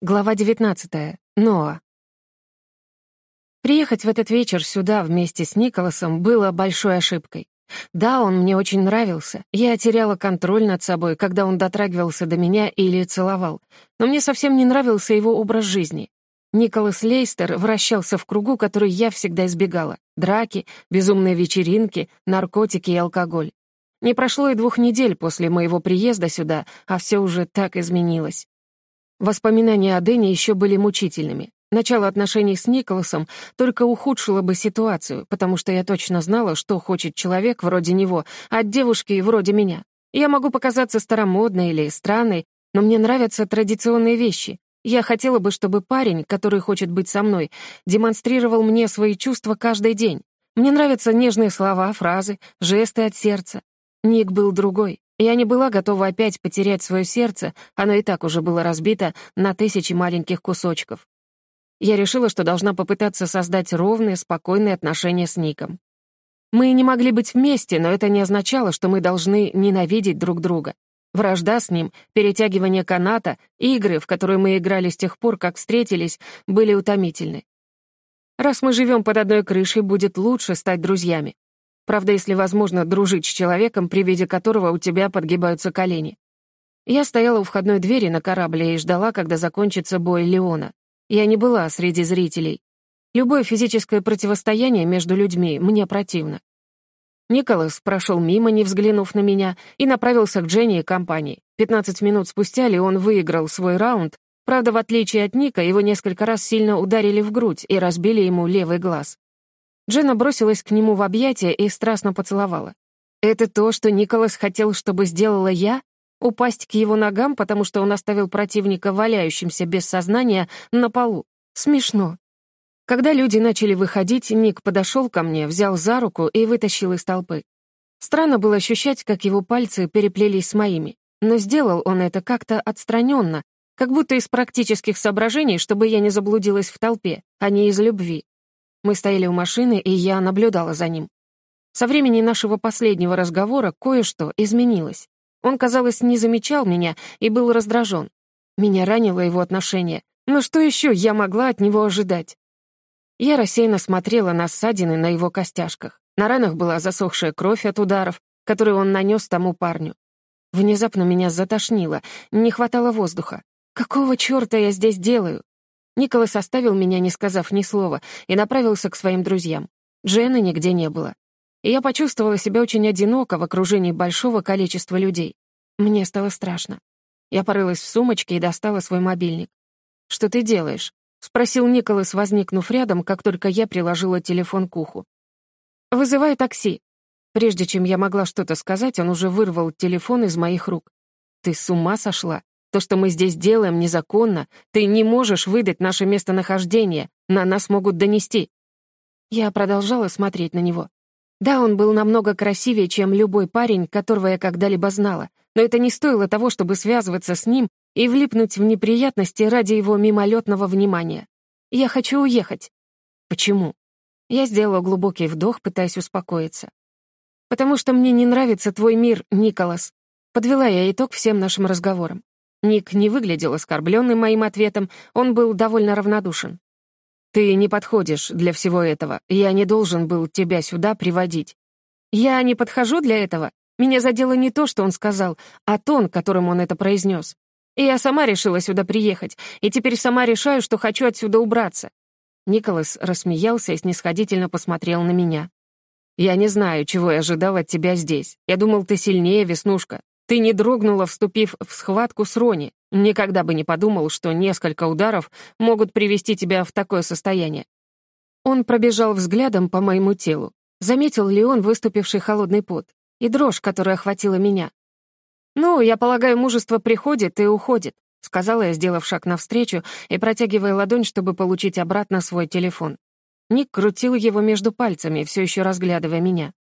Глава 19. Ноа. Приехать в этот вечер сюда вместе с Николасом было большой ошибкой. Да, он мне очень нравился. Я теряла контроль над собой, когда он дотрагивался до меня или целовал. Но мне совсем не нравился его образ жизни. Николас Лейстер вращался в кругу, который я всегда избегала. Драки, безумные вечеринки, наркотики и алкоголь. Не прошло и двух недель после моего приезда сюда, а все уже так изменилось. Воспоминания о Дэне еще были мучительными. Начало отношений с Николасом только ухудшило бы ситуацию, потому что я точно знала, что хочет человек вроде него от девушки вроде меня. Я могу показаться старомодной или странной, но мне нравятся традиционные вещи. Я хотела бы, чтобы парень, который хочет быть со мной, демонстрировал мне свои чувства каждый день. Мне нравятся нежные слова, фразы, жесты от сердца. Ник был другой. Я не была готова опять потерять свое сердце, оно и так уже было разбито на тысячи маленьких кусочков. Я решила, что должна попытаться создать ровные, спокойные отношения с Ником. Мы не могли быть вместе, но это не означало, что мы должны ненавидеть друг друга. Вражда с ним, перетягивание каната, игры, в которые мы играли с тех пор, как встретились, были утомительны. Раз мы живем под одной крышей, будет лучше стать друзьями. Правда, если возможно дружить с человеком, при виде которого у тебя подгибаются колени. Я стояла у входной двери на корабле и ждала, когда закончится бой Леона. Я не была среди зрителей. Любое физическое противостояние между людьми мне противно. Николас прошел мимо, не взглянув на меня, и направился к Дженни и компании. 15 минут спустя Леон выиграл свой раунд, правда, в отличие от Ника, его несколько раз сильно ударили в грудь и разбили ему левый глаз. Дженна бросилась к нему в объятия и страстно поцеловала. «Это то, что Николас хотел, чтобы сделала я? Упасть к его ногам, потому что он оставил противника валяющимся без сознания на полу? Смешно». Когда люди начали выходить, Ник подошел ко мне, взял за руку и вытащил из толпы. Странно было ощущать, как его пальцы переплелись с моими, но сделал он это как-то отстраненно, как будто из практических соображений, чтобы я не заблудилась в толпе, а не из любви. Мы стояли у машины, и я наблюдала за ним. Со времени нашего последнего разговора кое-что изменилось. Он, казалось, не замечал меня и был раздражен. Меня ранило его отношение. Но что еще я могла от него ожидать? Я рассеянно смотрела на ссадины на его костяшках. На ранах была засохшая кровь от ударов, которые он нанес тому парню. Внезапно меня затошнило, не хватало воздуха. Какого черта я здесь делаю? Николас оставил меня, не сказав ни слова, и направился к своим друзьям. Джены нигде не было. И я почувствовала себя очень одиноко в окружении большого количества людей. Мне стало страшно. Я порылась в сумочке и достала свой мобильник. «Что ты делаешь?» — спросил Николас, возникнув рядом, как только я приложила телефон к уху. «Вызывай такси». Прежде чем я могла что-то сказать, он уже вырвал телефон из моих рук. «Ты с ума сошла? То, что мы здесь делаем, незаконно. Ты не можешь выдать наше местонахождение. На нас могут донести». Я продолжала смотреть на него. Да, он был намного красивее, чем любой парень, которого я когда-либо знала, но это не стоило того, чтобы связываться с ним и влипнуть в неприятности ради его мимолетного внимания. Я хочу уехать. Почему? Я сделала глубокий вдох, пытаясь успокоиться. «Потому что мне не нравится твой мир, Николас». Подвела я итог всем нашим разговорам. Ник не выглядел оскорбленным моим ответом, он был довольно равнодушен. «Ты не подходишь для всего этого. Я не должен был тебя сюда приводить». «Я не подхожу для этого. Меня задело не то, что он сказал, а тон, которым он это произнес. И я сама решила сюда приехать, и теперь сама решаю, что хочу отсюда убраться». Николас рассмеялся и снисходительно посмотрел на меня. «Я не знаю, чего я ожидал от тебя здесь. Я думал, ты сильнее, Веснушка. Ты не дрогнула, вступив в схватку с Рони. Никогда бы не подумал, что несколько ударов могут привести тебя в такое состояние. Он пробежал взглядом по моему телу. Заметил ли он выступивший холодный пот и дрожь, которая охватила меня. «Ну, я полагаю, мужество приходит и уходит», — сказала я, сделав шаг навстречу и протягивая ладонь, чтобы получить обратно свой телефон. Ник крутил его между пальцами, все еще разглядывая меня.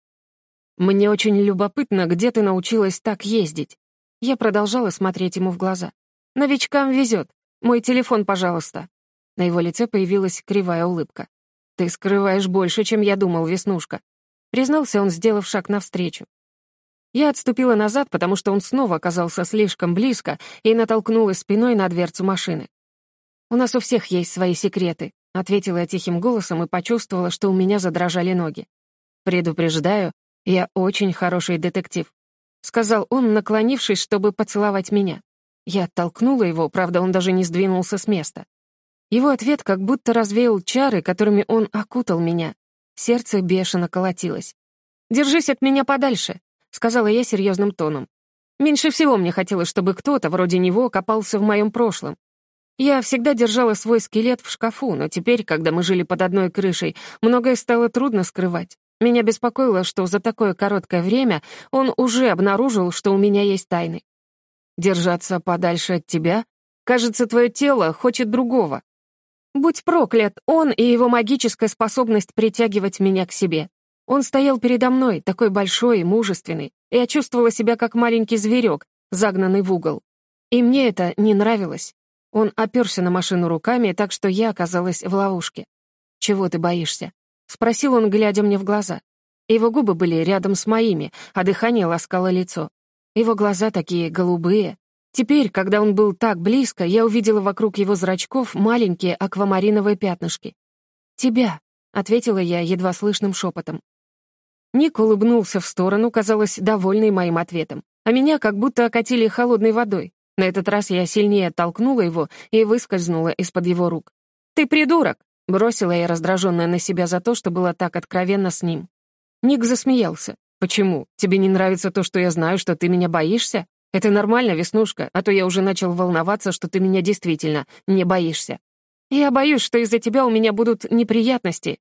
«Мне очень любопытно, где ты научилась так ездить». Я продолжала смотреть ему в глаза. «Новичкам везет. Мой телефон, пожалуйста». На его лице появилась кривая улыбка. «Ты скрываешь больше, чем я думал, Веснушка», — признался он, сделав шаг навстречу. Я отступила назад, потому что он снова оказался слишком близко и натолкнулась спиной на дверцу машины. «У нас у всех есть свои секреты», — ответила я тихим голосом и почувствовала, что у меня задрожали ноги. «Предупреждаю, я очень хороший детектив», — сказал он, наклонившись, чтобы поцеловать меня. Я оттолкнула его, правда, он даже не сдвинулся с места. Его ответ как будто развеял чары, которыми он окутал меня. Сердце бешено колотилось. «Держись от меня подальше», — сказала я серьезным тоном. Меньше всего мне хотелось, чтобы кто-то вроде него копался в моем прошлом. Я всегда держала свой скелет в шкафу, но теперь, когда мы жили под одной крышей, многое стало трудно скрывать. Меня беспокоило, что за такое короткое время он уже обнаружил, что у меня есть тайны. Держаться подальше от тебя? Кажется, твое тело хочет другого. Будь проклят, он и его магическая способность притягивать меня к себе. Он стоял передо мной, такой большой и мужественный. и Я чувствовала себя как маленький зверек, загнанный в угол. И мне это не нравилось. Он оперся на машину руками, так что я оказалась в ловушке. «Чего ты боишься?» — спросил он, глядя мне в глаза. Его губы были рядом с моими, а дыхание ласкало лицо. Его глаза такие голубые. Теперь, когда он был так близко, я увидела вокруг его зрачков маленькие аквамариновые пятнышки. «Тебя», — ответила я едва слышным шепотом. Ник улыбнулся в сторону, казалось, довольный моим ответом. А меня как будто окатили холодной водой. На этот раз я сильнее оттолкнула его и выскользнула из-под его рук. «Ты придурок!» — бросила я раздраженная на себя за то, что была так откровенно с ним. Ник засмеялся. «Почему? Тебе не нравится то, что я знаю, что ты меня боишься? Это нормально, Веснушка, а то я уже начал волноваться, что ты меня действительно не боишься. Я боюсь, что из-за тебя у меня будут неприятности».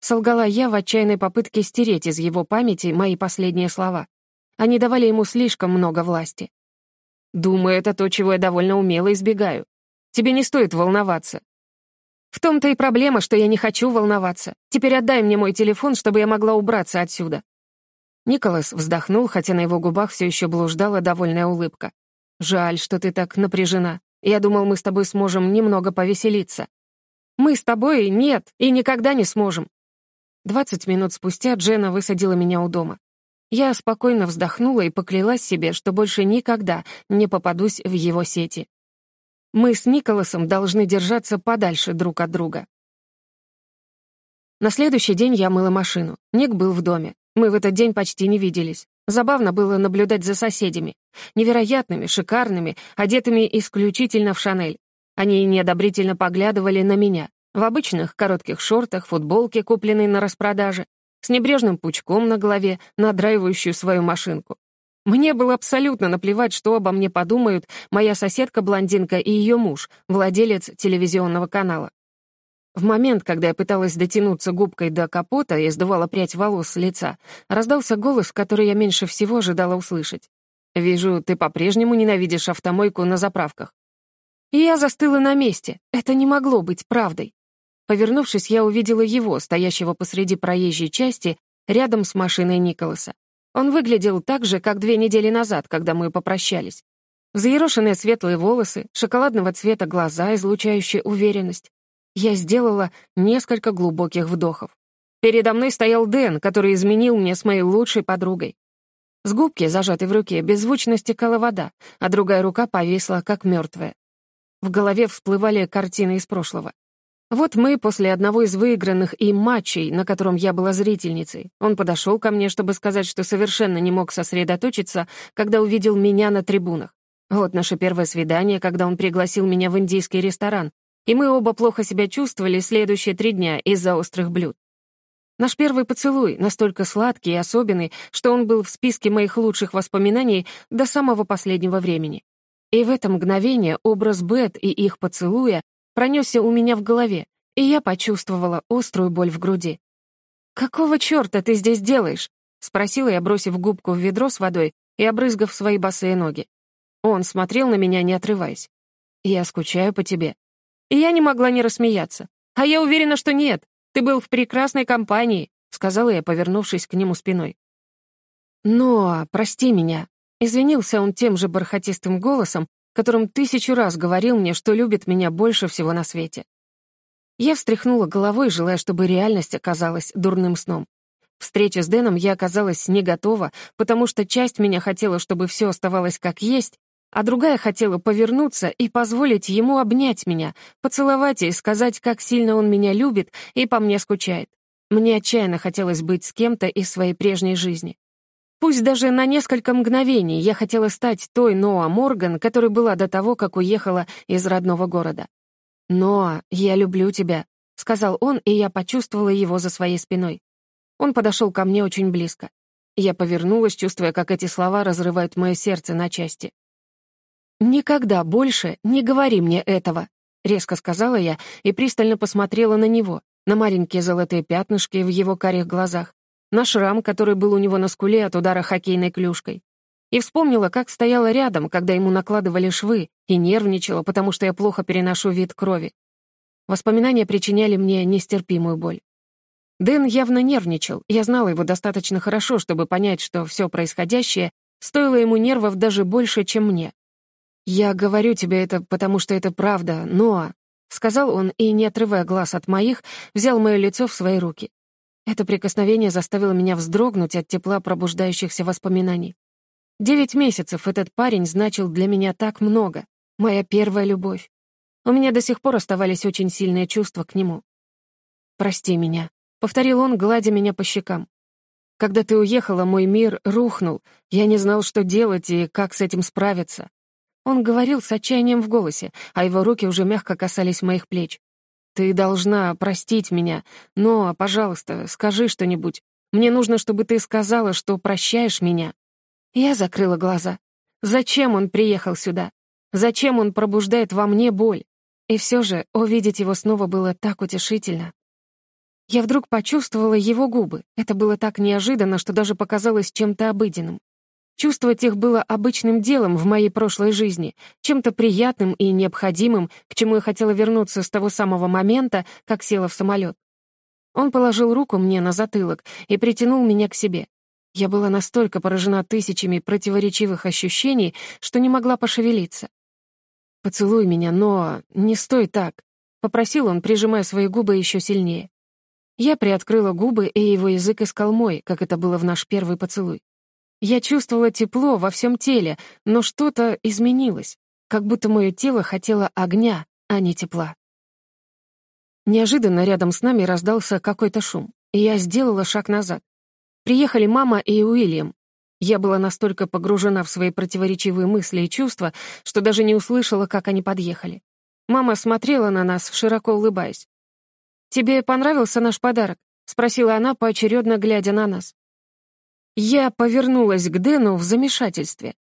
Солгала я в отчаянной попытке стереть из его памяти мои последние слова. Они давали ему слишком много власти. «Думаю, это то, чего я довольно умело избегаю. Тебе не стоит волноваться. В том-то и проблема, что я не хочу волноваться. Теперь отдай мне мой телефон, чтобы я могла убраться отсюда. Николас вздохнул, хотя на его губах все еще блуждала довольная улыбка. «Жаль, что ты так напряжена. Я думал, мы с тобой сможем немного повеселиться». «Мы с тобой нет и никогда не сможем». Двадцать минут спустя Джена высадила меня у дома. Я спокойно вздохнула и поклялась себе, что больше никогда не попадусь в его сети. Мы с Николасом должны держаться подальше друг от друга. На следующий день я мыла машину. Ник был в доме. Мы в этот день почти не виделись. Забавно было наблюдать за соседями. Невероятными, шикарными, одетыми исключительно в Шанель. Они неодобрительно поглядывали на меня. В обычных коротких шортах, футболке, купленной на распродаже, с небрежным пучком на голове, надраивающую свою машинку. Мне было абсолютно наплевать, что обо мне подумают моя соседка-блондинка и ее муж, владелец телевизионного канала. В момент, когда я пыталась дотянуться губкой до капота и сдувала прядь волос с лица, раздался голос, который я меньше всего ожидала услышать. «Вижу, ты по-прежнему ненавидишь автомойку на заправках». И я застыла на месте. Это не могло быть правдой. Повернувшись, я увидела его, стоящего посреди проезжей части, рядом с машиной Николаса. Он выглядел так же, как две недели назад, когда мы попрощались. Взъерошенные светлые волосы, шоколадного цвета глаза, излучающие уверенность, я сделала несколько глубоких вдохов. Передо мной стоял Дэн, который изменил мне с моей лучшей подругой. С губки, зажатой в руке, беззвучно стекала вода, а другая рука повисла, как мертвая. В голове всплывали картины из прошлого. Вот мы после одного из выигранных им матчей, на котором я была зрительницей. Он подошел ко мне, чтобы сказать, что совершенно не мог сосредоточиться, когда увидел меня на трибунах. Вот наше первое свидание, когда он пригласил меня в индийский ресторан, и мы оба плохо себя чувствовали следующие три дня из-за острых блюд. Наш первый поцелуй настолько сладкий и особенный, что он был в списке моих лучших воспоминаний до самого последнего времени. И в это мгновение образ Бет и их поцелуя пронесся у меня в голове, и я почувствовала острую боль в груди. «Какого черта ты здесь делаешь?» — спросила я, бросив губку в ведро с водой и обрызгав свои босые ноги. Он смотрел на меня, не отрываясь. «Я скучаю по тебе», и я не могла не рассмеяться. «А я уверена, что нет. Ты был в прекрасной компании», — сказала я, повернувшись к нему спиной. «Но, прости меня», — извинился он тем же бархатистым голосом, которым тысячу раз говорил мне, что любит меня больше всего на свете. Я встряхнула головой, желая, чтобы реальность оказалась дурным сном. Встреча с Дэном я оказалась не готова, потому что часть меня хотела, чтобы все оставалось как есть, а другая хотела повернуться и позволить ему обнять меня, поцеловать и сказать, как сильно он меня любит и по мне скучает. Мне отчаянно хотелось быть с кем-то из своей прежней жизни. Пусть даже на несколько мгновений я хотела стать той Ноа Морган, которой была до того, как уехала из родного города. «Ноа, я люблю тебя», — сказал он, и я почувствовала его за своей спиной. Он подошел ко мне очень близко. Я повернулась, чувствуя, как эти слова разрывают мое сердце на части. «Никогда больше не говори мне этого», — резко сказала я и пристально посмотрела на него, на маленькие золотые пятнышки в его карих глазах, на шрам, который был у него на скуле от удара хоккейной клюшкой. И вспомнила, как стояла рядом, когда ему накладывали швы, и нервничала, потому что я плохо переношу вид крови. Воспоминания причиняли мне нестерпимую боль. Дэн явно нервничал, я знала его достаточно хорошо, чтобы понять, что все происходящее стоило ему нервов даже больше, чем мне. «Я говорю тебе это, потому что это правда, Ноа», — сказал он и, не отрывая глаз от моих, взял мое лицо в свои руки. Это прикосновение заставило меня вздрогнуть от тепла пробуждающихся воспоминаний. Девять месяцев этот парень значил для меня так много. Моя первая любовь. У меня до сих пор оставались очень сильные чувства к нему. «Прости меня», — повторил он, гладя меня по щекам. «Когда ты уехала, мой мир рухнул. Я не знал, что делать и как с этим справиться». Он говорил с отчаянием в голосе, а его руки уже мягко касались моих плеч. Ты должна простить меня, но, пожалуйста, скажи что-нибудь. Мне нужно, чтобы ты сказала, что прощаешь меня». Я закрыла глаза. Зачем он приехал сюда? Зачем он пробуждает во мне боль? И все же увидеть его снова было так утешительно. Я вдруг почувствовала его губы. Это было так неожиданно, что даже показалось чем-то обыденным. Чувствовать их было обычным делом в моей прошлой жизни, чем-то приятным и необходимым, к чему я хотела вернуться с того самого момента, как села в самолет. Он положил руку мне на затылок и притянул меня к себе. Я была настолько поражена тысячами противоречивых ощущений, что не могла пошевелиться. «Поцелуй меня, но не стой так», — попросил он, прижимая свои губы еще сильнее. Я приоткрыла губы, и его язык искал мой, как это было в наш первый поцелуй. Я чувствовала тепло во всем теле, но что-то изменилось, как будто мое тело хотело огня, а не тепла. Неожиданно рядом с нами раздался какой-то шум, и я сделала шаг назад. Приехали мама и Уильям. Я была настолько погружена в свои противоречивые мысли и чувства, что даже не услышала, как они подъехали. Мама смотрела на нас, широко улыбаясь. «Тебе понравился наш подарок?» — спросила она, поочередно глядя на нас. Я повернулась к Дэну в замешательстве.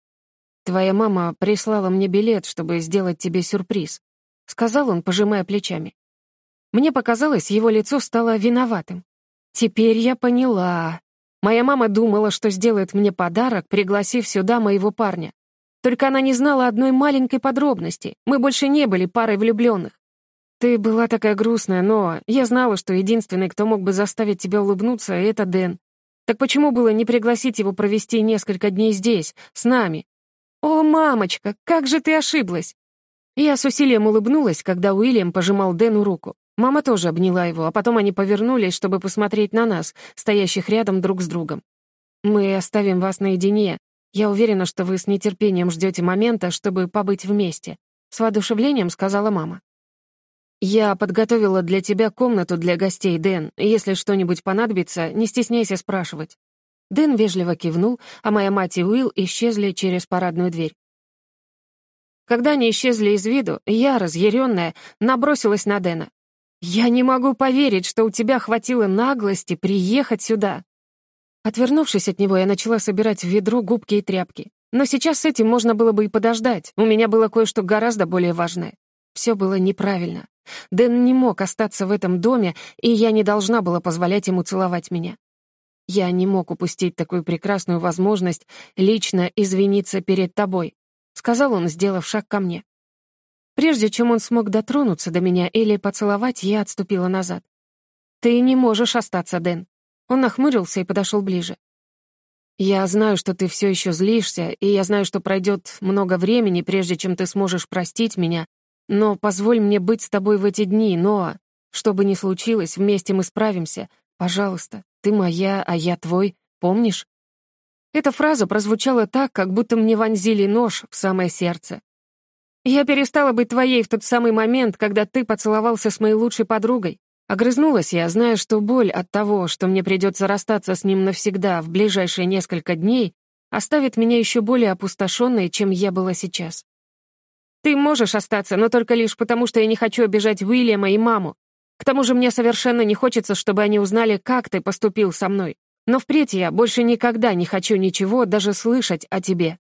«Твоя мама прислала мне билет, чтобы сделать тебе сюрприз», — сказал он, пожимая плечами. Мне показалось, его лицо стало виноватым. Теперь я поняла. Моя мама думала, что сделает мне подарок, пригласив сюда моего парня. Только она не знала одной маленькой подробности. Мы больше не были парой влюбленных. Ты была такая грустная, но я знала, что единственный, кто мог бы заставить тебя улыбнуться, — это Дэн. Так почему было не пригласить его провести несколько дней здесь, с нами? О, мамочка, как же ты ошиблась! Я с усилием улыбнулась, когда Уильям пожимал Дэну руку. Мама тоже обняла его, а потом они повернулись, чтобы посмотреть на нас, стоящих рядом друг с другом. «Мы оставим вас наедине. Я уверена, что вы с нетерпением ждете момента, чтобы побыть вместе», — с воодушевлением сказала мама. «Я подготовила для тебя комнату для гостей, Дэн. Если что-нибудь понадобится, не стесняйся спрашивать». Дэн вежливо кивнул, а моя мать и Уилл исчезли через парадную дверь. Когда они исчезли из виду, я, разъяренная, набросилась на Дэна. «Я не могу поверить, что у тебя хватило наглости приехать сюда!» Отвернувшись от него, я начала собирать в ведро губки и тряпки. Но сейчас с этим можно было бы и подождать. У меня было кое-что гораздо более важное. Все было неправильно. Дэн не мог остаться в этом доме, и я не должна была позволять ему целовать меня. Я не мог упустить такую прекрасную возможность лично извиниться перед тобой, сказал он, сделав шаг ко мне. Прежде чем он смог дотронуться до меня или поцеловать, я отступила назад. «Ты не можешь остаться, Дэн». Он нахмурился и подошел ближе. «Я знаю, что ты все еще злишься, и я знаю, что пройдет много времени, прежде чем ты сможешь простить меня, но позволь мне быть с тобой в эти дни, Ноа. Что бы ни случилось, вместе мы справимся. Пожалуйста, ты моя, а я твой, помнишь?» Эта фраза прозвучала так, как будто мне вонзили нож в самое сердце. «Я перестала быть твоей в тот самый момент, когда ты поцеловался с моей лучшей подругой. Огрызнулась я, зная, что боль от того, что мне придется расстаться с ним навсегда в ближайшие несколько дней, оставит меня еще более опустошенной, чем я была сейчас. Ты можешь остаться, но только лишь потому, что я не хочу обижать Уильяма и маму. К тому же мне совершенно не хочется, чтобы они узнали, как ты поступил со мной. Но впредь я больше никогда не хочу ничего даже слышать о тебе.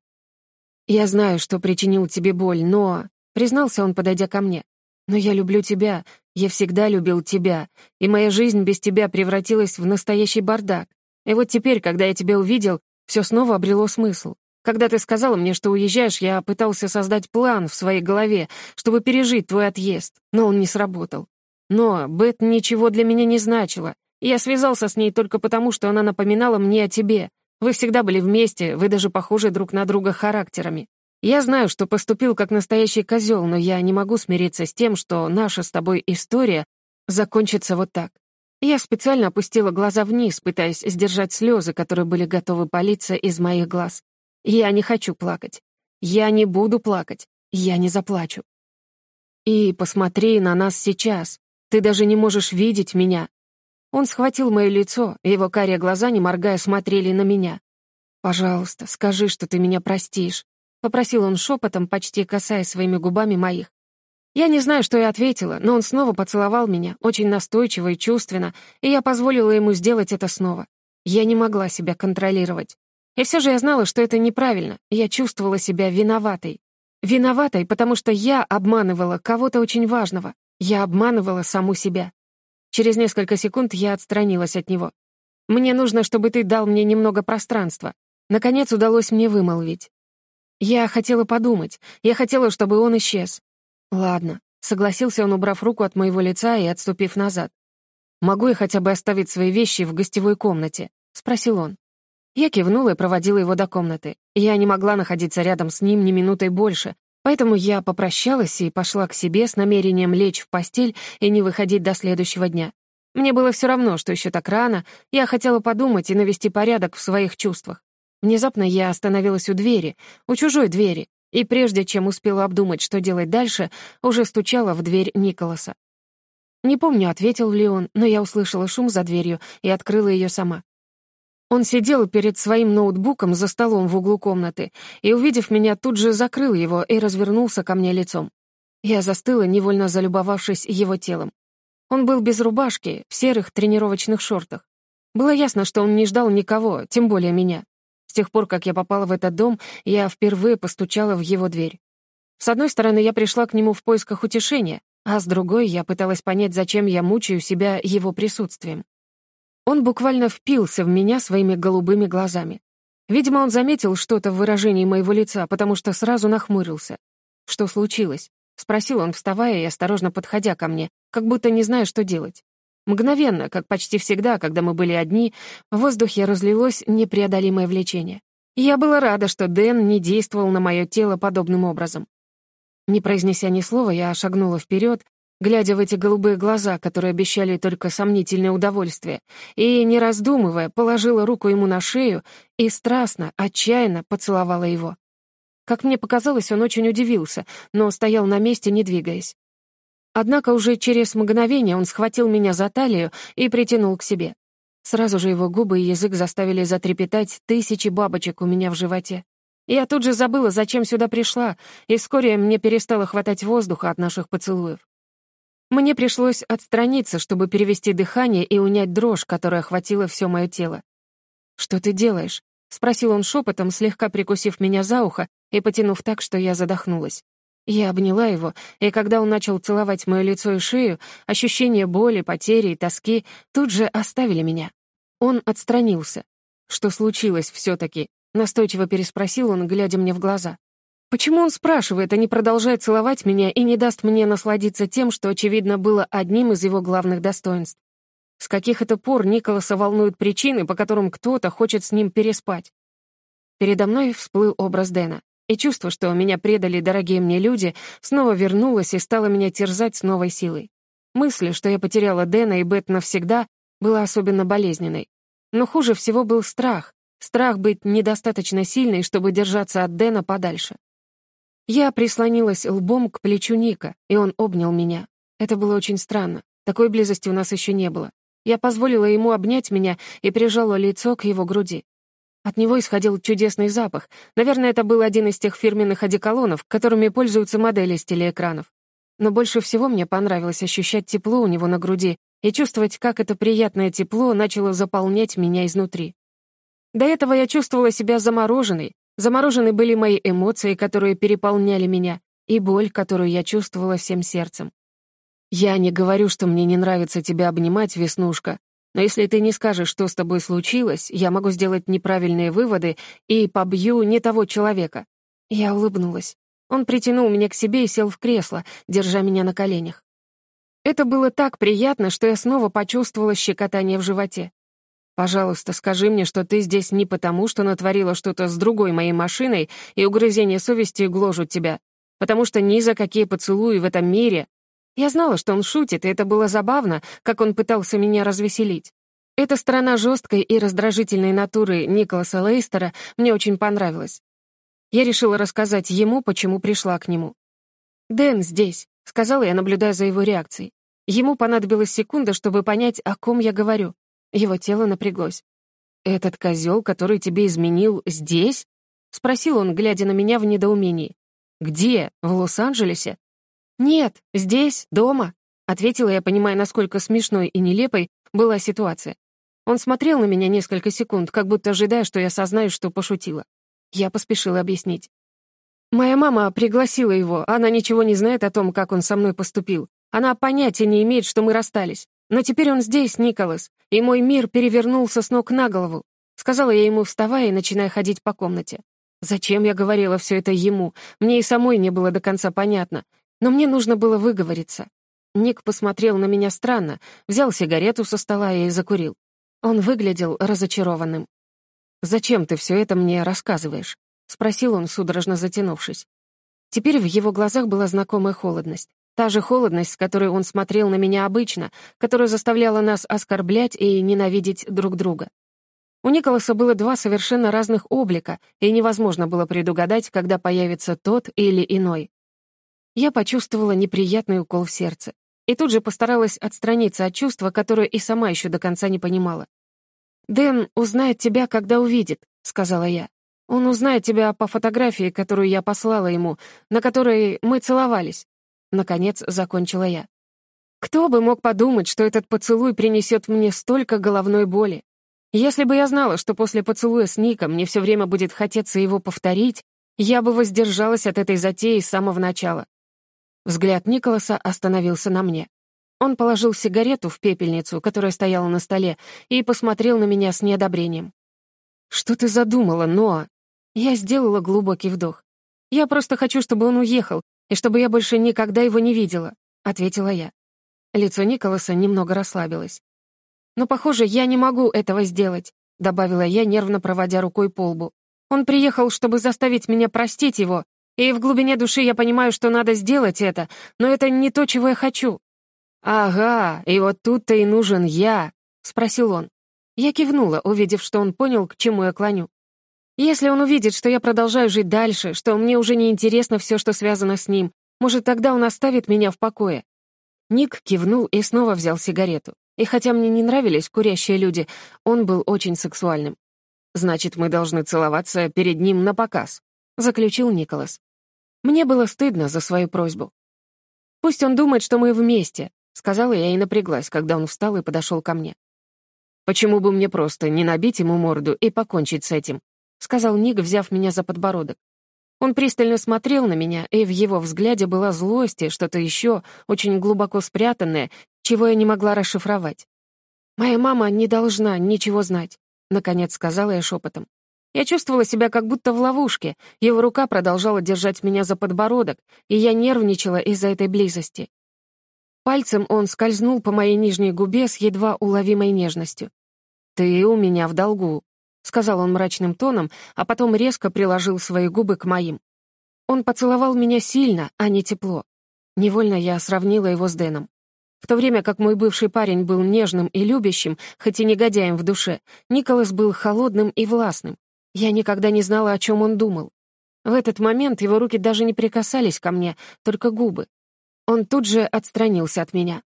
«Я знаю, что причинил тебе боль, но...» — признался он, подойдя ко мне. «Но я люблю тебя, я всегда любил тебя, и моя жизнь без тебя превратилась в настоящий бардак. И вот теперь, когда я тебя увидел, все снова обрело смысл. Когда ты сказала мне, что уезжаешь, я пытался создать план в своей голове, чтобы пережить твой отъезд, но он не сработал. Но Бет ничего для меня не значила. Я связался с ней только потому, что она напоминала мне о тебе, вы всегда были вместе, вы даже похожи друг на друга характерами. Я знаю, что поступил как настоящий козел, но я не могу смириться с тем, что наша с тобой история закончится вот так. Я специально опустила глаза вниз, пытаясь сдержать слезы, которые были готовы палиться из моих глаз. Я не хочу плакать. Я не буду плакать. Я не заплачу. И посмотри на нас сейчас. Ты даже не можешь видеть меня. Он схватил мое лицо, его карие глаза, не моргая, смотрели на меня. «Пожалуйста, скажи, что ты меня простишь», — попросил он шепотом, почти касаясь своими губами моих. Я не знаю, что я ответила, но он снова поцеловал меня, очень настойчиво и чувственно, и я позволила ему сделать это снова. Я не могла себя контролировать. И все же я знала, что это неправильно, я чувствовала себя виноватой. Виноватой, потому что я обманывала кого-то очень важного. Я обманывала саму себя. Через несколько секунд я отстранилась от него. «Мне нужно, чтобы ты дал мне немного пространства». Наконец удалось мне вымолвить. Я хотела подумать. Я хотела, чтобы он исчез. «Ладно», — согласился он, убрав руку от моего лица и отступив назад. «Могу я хотя бы оставить свои вещи в гостевой комнате?» — спросил он. Я кивнула и проводила его до комнаты. Я не могла находиться рядом с ним ни минутой больше, Поэтому я попрощалась и пошла к себе с намерением лечь в постель и не выходить до следующего дня. Мне было все равно, что еще так рано, я хотела подумать и навести порядок в своих чувствах. Внезапно я остановилась у двери, у чужой двери, и прежде чем успела обдумать, что делать дальше, уже стучала в дверь Николаса. Не помню, ответил ли он, но я услышала шум за дверью и открыла ее сама. Он сидел перед своим ноутбуком за столом в углу комнаты и, увидев меня, тут же закрыл его и развернулся ко мне лицом. Я застыла, невольно залюбовавшись его телом. Он был без рубашки, в серых тренировочных шортах. Было ясно, что он не ждал никого, тем более меня. С тех пор, как я попала в этот дом, я впервые постучала в его дверь. С одной стороны, я пришла к нему в поисках утешения, а с другой я пыталась понять, зачем я мучаю себя его присутствием. Он буквально впился в меня своими голубыми глазами. Видимо, он заметил что-то в выражении моего лица, потому что сразу нахмурился. «Что случилось?» — спросил он, вставая и осторожно подходя ко мне, как будто не зная, что делать. Мгновенно, как почти всегда, когда мы были одни, в воздухе разлилось непреодолимое влечение. я была рада, что Дэн не действовал на мое тело подобным образом. Не произнеся ни слова, я шагнула вперед глядя в эти голубые глаза, которые обещали только сомнительное удовольствие, и, не раздумывая, положила руку ему на шею и страстно, отчаянно поцеловала его. Как мне показалось, он очень удивился, но стоял на месте, не двигаясь. Однако уже через мгновение он схватил меня за талию и притянул к себе. Сразу же его губы и язык заставили затрепетать тысячи бабочек у меня в животе. Я тут же забыла, зачем сюда пришла, и вскоре мне перестало хватать воздуха от наших поцелуев. Мне пришлось отстраниться, чтобы перевести дыхание и унять дрожь, которая охватила все мое тело. «Что ты делаешь?» — спросил он шепотом, слегка прикусив меня за ухо и потянув так, что я задохнулась. Я обняла его, и когда он начал целовать мое лицо и шею, ощущения боли, потери и тоски тут же оставили меня. Он отстранился. «Что случилось все-таки?» — настойчиво переспросил он, глядя мне в глаза. Почему он спрашивает, а не продолжает целовать меня и не даст мне насладиться тем, что, очевидно, было одним из его главных достоинств? С каких это пор Николаса волнуют причины, по которым кто-то хочет с ним переспать? Передо мной всплыл образ Дэна, и чувство, что меня предали дорогие мне люди, снова вернулось и стало меня терзать с новой силой. Мысль, что я потеряла Дэна и Бет навсегда, была особенно болезненной. Но хуже всего был страх, Страх быть недостаточно сильной, чтобы держаться от Дэна подальше. Я прислонилась лбом к плечу Ника, и он обнял меня. Это было очень странно. Такой близости у нас еще не было. Я позволила ему обнять меня и прижала лицо к его груди. От него исходил чудесный запах. Наверное, это был один из тех фирменных одеколонов, которыми пользуются модели с телеэкранов. Но больше всего мне понравилось ощущать тепло у него на груди и чувствовать, как это приятное тепло начало заполнять меня изнутри. До этого я чувствовала себя замороженной. Заморожены были мои эмоции, которые переполняли меня, и боль, которую я чувствовала всем сердцем. «Я не говорю, что мне не нравится тебя обнимать, Веснушка, но если ты не скажешь, что с тобой случилось, я могу сделать неправильные выводы и побью не того человека». Я улыбнулась. Он притянул меня к себе и сел в кресло, держа меня на коленях. Это было так приятно, что я снова почувствовала щекотание в животе. Пожалуйста, скажи мне, что ты здесь не потому, что натворила что-то с другой моей машиной, и угрызение совести гложут тебя, потому что ни за какие поцелуи в этом мире... Я знала, что он шутит, и это было забавно, как он пытался меня развеселить. Эта сторона жесткой и раздражительной натуры Николаса Лейстера мне очень понравилась. Я решила рассказать ему, почему пришла к нему. «Дэн здесь», — сказала я, наблюдая за его реакцией. Ему понадобилась секунда, чтобы понять, о ком я говорю. Его тело напряглось. «Этот козел, который тебе изменил, здесь?» — спросил он, глядя на меня в недоумении. «Где? В Лос-Анджелесе?» «Нет, здесь, дома», — ответила я, понимая, насколько смешной и нелепой была ситуация. Он смотрел на меня несколько секунд, как будто ожидая, что я сознаю, что пошутила. Я поспешила объяснить. «Моя мама пригласила его, она ничего не знает о том, как он со мной поступил. Она понятия не имеет, что мы расстались. Но теперь он здесь, Николас, и мой мир перевернулся с ног на голову. Сказала я ему, вставая и начиная ходить по комнате. Зачем я говорила все это ему? Мне и самой не было до конца понятно. Но мне нужно было выговориться. Ник посмотрел на меня странно, взял сигарету со стола и закурил. Он выглядел разочарованным. «Зачем ты все это мне рассказываешь?» — спросил он, судорожно затянувшись. Теперь в его глазах была знакомая холодность. Та же холодность, с которой он смотрел на меня обычно, которая заставляла нас оскорблять и ненавидеть друг друга. У Николаса было два совершенно разных облика, и невозможно было предугадать, когда появится тот или иной. Я почувствовала неприятный укол в сердце и тут же постаралась отстраниться от чувства, которое и сама еще до конца не понимала. «Дэн узнает тебя, когда увидит», — сказала я. «Он узнает тебя по фотографии, которую я послала ему, на которой мы целовались. Наконец закончила я. Кто бы мог подумать, что этот поцелуй принесет мне столько головной боли? Если бы я знала, что после поцелуя с Ником мне все время будет хотеться его повторить, я бы воздержалась от этой затеи с самого начала. Взгляд Николаса остановился на мне. Он положил сигарету в пепельницу, которая стояла на столе, и посмотрел на меня с неодобрением. «Что ты задумала, Ноа?» Я сделала глубокий вдох. «Я просто хочу, чтобы он уехал, и чтобы я больше никогда его не видела», — ответила я. Лицо Николаса немного расслабилось. «Но, похоже, я не могу этого сделать», — добавила я, нервно проводя рукой по лбу. «Он приехал, чтобы заставить меня простить его, и в глубине души я понимаю, что надо сделать это, но это не то, чего я хочу». «Ага, и вот тут-то и нужен я», — спросил он. Я кивнула, увидев, что он понял, к чему я клоню. Если он увидит, что я продолжаю жить дальше, что мне уже не интересно все, что связано с ним, может, тогда он оставит меня в покое?» Ник кивнул и снова взял сигарету. И хотя мне не нравились курящие люди, он был очень сексуальным. «Значит, мы должны целоваться перед ним на показ», — заключил Николас. Мне было стыдно за свою просьбу. «Пусть он думает, что мы вместе», — сказала я и напряглась, когда он встал и подошел ко мне. «Почему бы мне просто не набить ему морду и покончить с этим?» Сказал Ник, взяв меня за подбородок. Он пристально смотрел на меня, и в его взгляде была злость и что-то еще очень глубоко спрятанное, чего я не могла расшифровать. «Моя мама не должна ничего знать», — наконец сказала я шепотом. Я чувствовала себя как будто в ловушке, его рука продолжала держать меня за подбородок, и я нервничала из-за этой близости. Пальцем он скользнул по моей нижней губе с едва уловимой нежностью. «Ты у меня в долгу», — сказал он мрачным тоном, а потом резко приложил свои губы к моим. Он поцеловал меня сильно, а не тепло. Невольно я сравнила его с Дэном. В то время как мой бывший парень был нежным и любящим, хоть и негодяем в душе, Николас был холодным и властным. Я никогда не знала, о чем он думал. В этот момент его руки даже не прикасались ко мне, только губы. Он тут же отстранился от меня.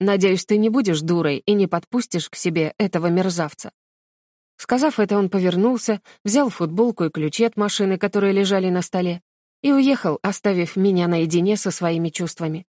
«Надеюсь, ты не будешь дурой и не подпустишь к себе этого мерзавца». Сказав это, он повернулся, взял футболку и ключи от машины, которые лежали на столе, и уехал, оставив меня наедине со своими чувствами.